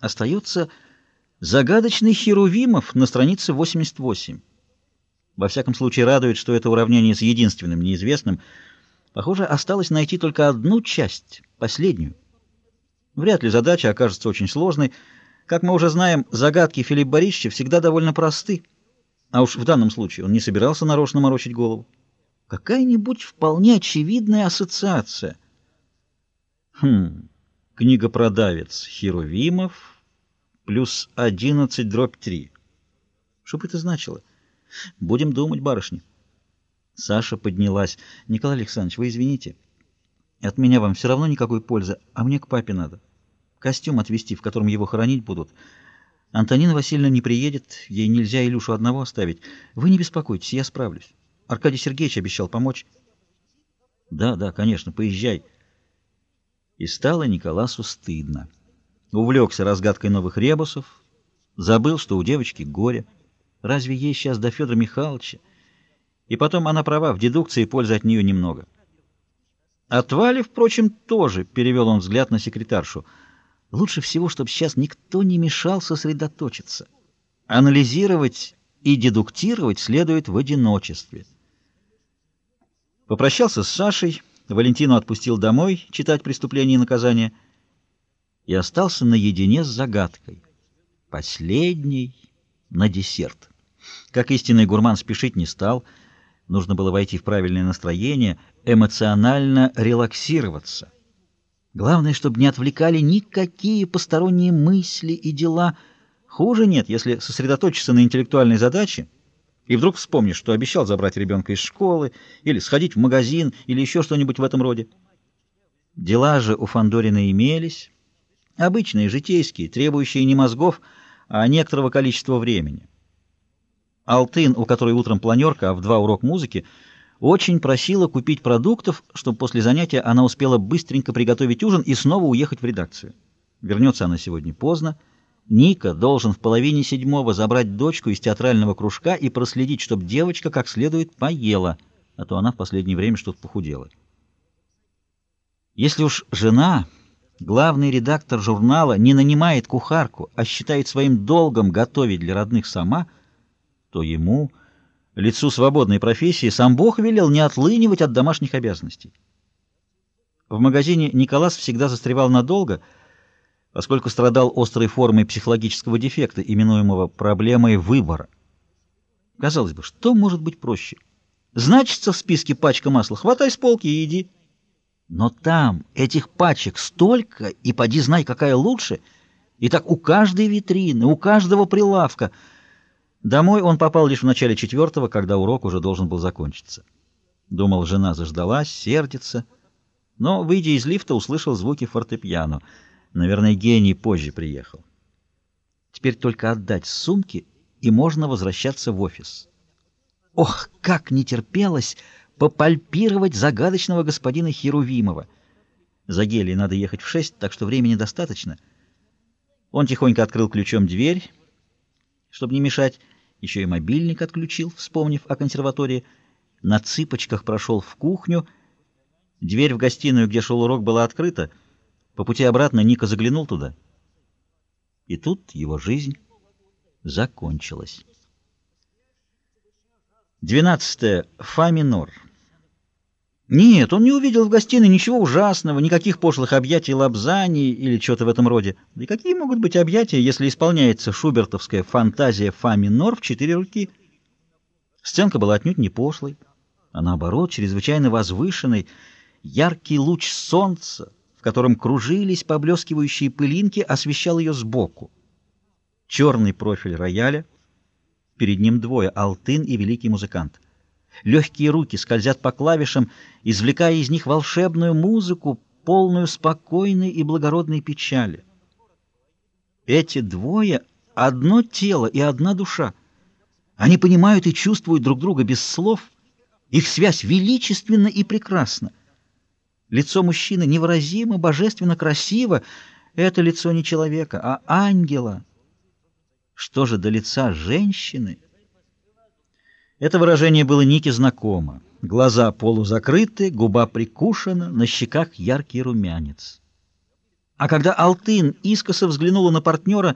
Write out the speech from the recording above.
Остается загадочный Херувимов на странице 88. Во всяком случае, радует, что это уравнение с единственным неизвестным. Похоже, осталось найти только одну часть, последнюю. Вряд ли задача окажется очень сложной. Как мы уже знаем, загадки Филиппа Борисовича всегда довольно просты. А уж в данном случае он не собирался нарочно морочить голову. Какая-нибудь вполне очевидная ассоциация. Хм, книгопродавец Херувимов плюс 11 дробь 3. Что бы это значило? Будем думать, барышня. Саша поднялась. Николай Александрович, вы извините. От меня вам все равно никакой пользы, а мне к папе надо. Костюм отвезти, в котором его хоронить будут. Антонина Васильевна не приедет, ей нельзя Илюшу одного оставить. Вы не беспокойтесь, я справлюсь. Аркадий Сергеевич обещал помочь. Да, да, конечно, поезжай. И стало Николасу стыдно. Увлекся разгадкой новых ребусов, забыл, что у девочки горе. Разве ей сейчас до Федора Михайловича? И потом она права, в дедукции пользы от нее немного. От Вали, впрочем, тоже, перевел он взгляд на секретаршу. Лучше всего, чтобы сейчас никто не мешал сосредоточиться. Анализировать и дедуктировать следует в одиночестве. Попрощался с Сашей, Валентину отпустил домой читать «Преступление и наказание» и остался наедине с загадкой. Последний на десерт. Как истинный гурман спешить не стал, нужно было войти в правильное настроение, эмоционально релаксироваться. Главное, чтобы не отвлекали никакие посторонние мысли и дела. Хуже нет, если сосредоточиться на интеллектуальной задаче — и вдруг вспомнишь, что обещал забрать ребенка из школы, или сходить в магазин, или еще что-нибудь в этом роде. Дела же у Фандорина имелись, обычные, житейские, требующие не мозгов, а некоторого количества времени. Алтын, у которой утром планерка, а в два урок музыки, очень просила купить продуктов, чтобы после занятия она успела быстренько приготовить ужин и снова уехать в редакцию. Вернется она сегодня поздно, Ника должен в половине седьмого забрать дочку из театрального кружка и проследить, чтобы девочка как следует поела, а то она в последнее время что-то похудела. Если уж жена, главный редактор журнала, не нанимает кухарку, а считает своим долгом готовить для родных сама, то ему, лицу свободной профессии, сам Бог велел не отлынивать от домашних обязанностей. В магазине Николас всегда застревал надолго — поскольку страдал острой формой психологического дефекта, именуемого проблемой выбора. Казалось бы, что может быть проще? Значится в списке пачка масла, хватай с полки и иди. Но там этих пачек столько, и поди знай, какая лучше. И так у каждой витрины, у каждого прилавка. Домой он попал лишь в начале четвертого, когда урок уже должен был закончиться. Думал, жена заждалась, сердится. Но, выйдя из лифта, услышал звуки фортепиано — Наверное, гений позже приехал. Теперь только отдать сумки, и можно возвращаться в офис. Ох, как не терпелось попальпировать загадочного господина Херувимова. За гелий надо ехать в шесть, так что времени достаточно. Он тихонько открыл ключом дверь, чтобы не мешать, еще и мобильник отключил, вспомнив о консерватории. На цыпочках прошел в кухню. Дверь в гостиную, где шел урок, была открыта — по пути обратно Ника заглянул туда. И тут его жизнь закончилась. 12. Фа минор. Нет, он не увидел в гостиной ничего ужасного, никаких пошлых объятий лапзаний или чего-то в этом роде. Да и какие могут быть объятия, если исполняется шубертовская фантазия фа минор в четыре руки? Сценка была отнюдь не пошлой, а наоборот, чрезвычайно возвышенной. Яркий луч солнца котором кружились поблескивающие пылинки, освещал ее сбоку. Черный профиль рояля, перед ним двое — алтын и великий музыкант. Легкие руки скользят по клавишам, извлекая из них волшебную музыку, полную спокойной и благородной печали. Эти двое — одно тело и одна душа. Они понимают и чувствуют друг друга без слов. Их связь величественна и прекрасна. Лицо мужчины невыразимо, божественно красиво. Это лицо не человека, а ангела. Что же до лица женщины? Это выражение было Нике знакомо. Глаза полузакрыты, губа прикушена, на щеках яркий румянец. А когда Алтын искоса взглянула на партнера,